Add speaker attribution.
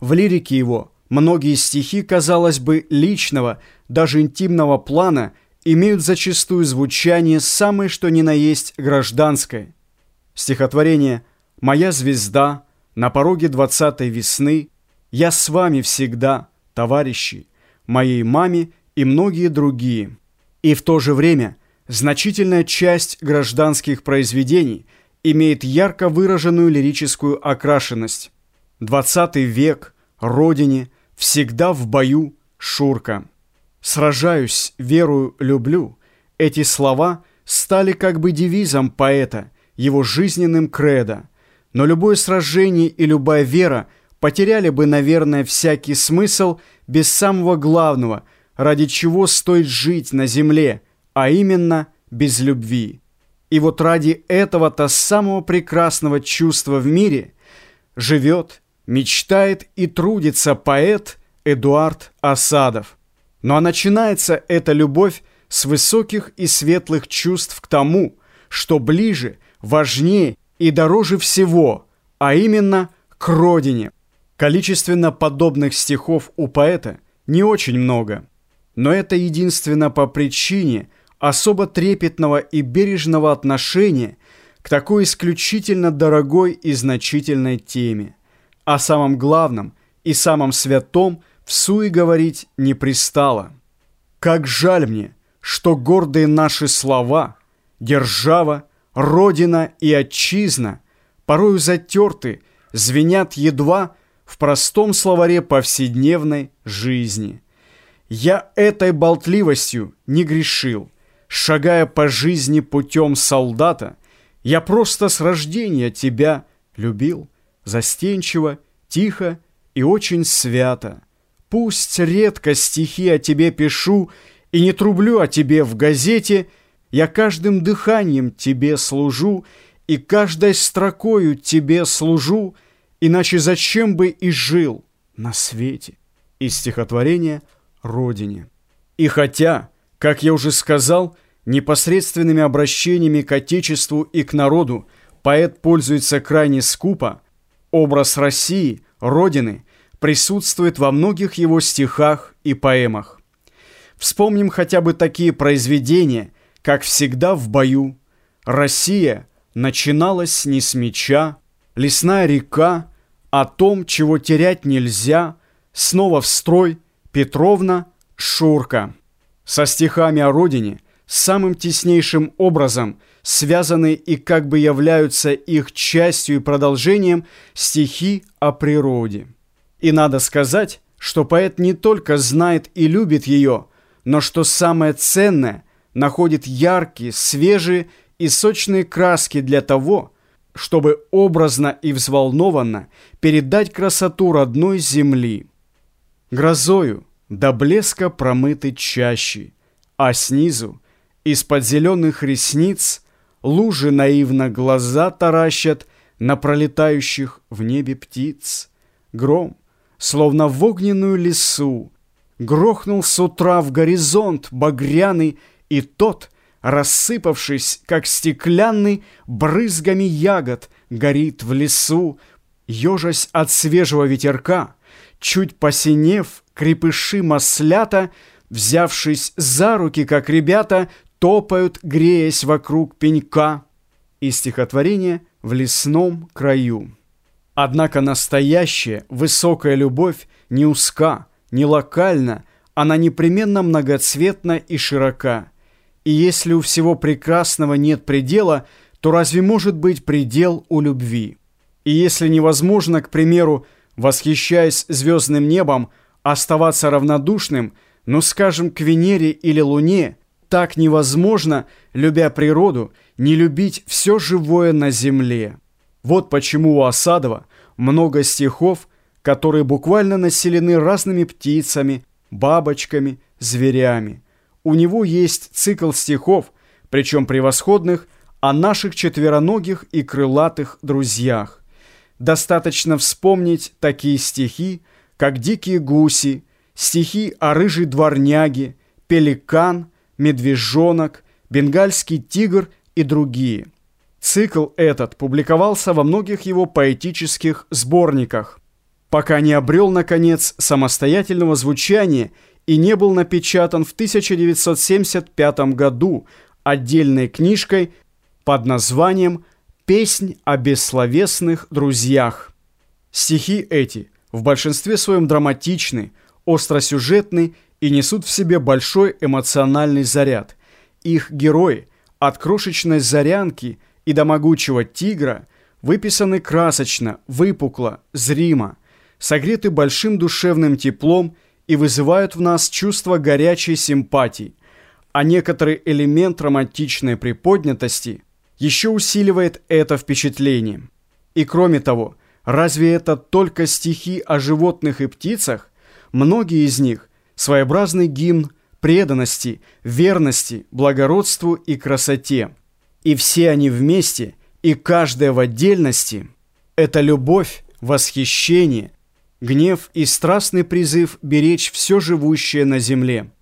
Speaker 1: В лирике его многие стихи, казалось бы, личного, даже интимного плана имеют зачастую звучание самое что ни на есть гражданское. Стихотворение «Моя звезда», «На пороге двадцатой весны», «Я с вами всегда», «Товарищи», «Моей маме» и многие другие. И в то же время значительная часть гражданских произведений имеет ярко выраженную лирическую окрашенность. Двадцатый век, Родине, всегда в бою, Шурка. «Сражаюсь, верую, люблю» — эти слова стали как бы девизом поэта, его жизненным кредо. Но любое сражение и любая вера потеряли бы, наверное, всякий смысл без самого главного, ради чего стоит жить на земле, а именно без любви. И вот ради этого-то самого прекрасного чувства в мире живет мечтает и трудится поэт Эдуард Осадов. Ну а начинается эта любовь с высоких и светлых чувств к тому, что ближе, важнее и дороже всего, а именно к родине. Количественно подобных стихов у поэта не очень много, но это единственно по причине особо трепетного и бережного отношения к такой исключительно дорогой и значительной теме о самом главном и самом святом в суе говорить не пристало. Как жаль мне, что гордые наши слова, держава, родина и отчизна, порою затерты, звенят едва в простом словаре повседневной жизни. Я этой болтливостью не грешил, шагая по жизни путем солдата, я просто с рождения тебя любил застенчиво, тихо и очень свято. Пусть редко стихи о тебе пишу и не трублю о тебе в газете, я каждым дыханием тебе служу и каждой строкою тебе служу, иначе зачем бы и жил на свете? Из стихотворения «Родине». И хотя, как я уже сказал, непосредственными обращениями к Отечеству и к народу поэт пользуется крайне скупо, Образ России, Родины, присутствует во многих его стихах и поэмах. Вспомним хотя бы такие произведения, как «Всегда в бою», «Россия» начиналась не с меча, «Лесная река», «О том, чего терять нельзя», «Снова в строй», «Петровна», «Шурка». Со стихами о родине самым теснейшим образом – связаны и как бы являются их частью и продолжением стихи о природе. И надо сказать, что поэт не только знает и любит ее, но что самое ценное, находит яркие, свежие и сочные краски для того, чтобы образно и взволнованно передать красоту родной земли. Грозою до блеска промыты чащи, а снизу, из-под зеленых ресниц – Лужи наивно глаза таращат На пролетающих в небе птиц. Гром, словно в огненную лесу, Грохнул с утра в горизонт багряный, И тот, рассыпавшись, как стеклянный, Брызгами ягод горит в лесу, Ежась от свежего ветерка, Чуть посинев, крепыши маслята, Взявшись за руки, как ребята, топают, греясь вокруг пенька, и стихотворение «В лесном краю». Однако настоящая высокая любовь не узка, не локальна, она непременно многоцветна и широка. И если у всего прекрасного нет предела, то разве может быть предел у любви? И если невозможно, к примеру, восхищаясь звездным небом, оставаться равнодушным, ну, скажем, к Венере или Луне – так невозможно, любя природу, не любить все живое на земле. Вот почему у Осадова много стихов, которые буквально населены разными птицами, бабочками, зверями. У него есть цикл стихов, причем превосходных, о наших четвероногих и крылатых друзьях. Достаточно вспомнить такие стихи, как «Дикие гуси», стихи о рыжей дворняге, «Пеликан», медвежонок, бенгальский тигр и другие. Цикл этот публиковался во многих его поэтических сборниках. пока не обрел, наконец, самостоятельного звучания и не был напечатан в 1975 году отдельной книжкой под названием «Песнь о бессловесных друзьях». Стихи эти в большинстве своем драматичны, остросюжетны и несут в себе большой эмоциональный заряд. Их герои от крошечной зарянки и до могучего тигра выписаны красочно, выпукло, зримо, согреты большим душевным теплом и вызывают в нас чувство горячей симпатии, а некоторый элемент романтичной приподнятости еще усиливает это впечатление. И кроме того, разве это только стихи о животных и птицах? Многие из них – своеобразный гимн преданности, верности, благородству и красоте. И все они вместе, и каждая в отдельности – это любовь, восхищение, гнев и страстный призыв беречь все живущее на земле –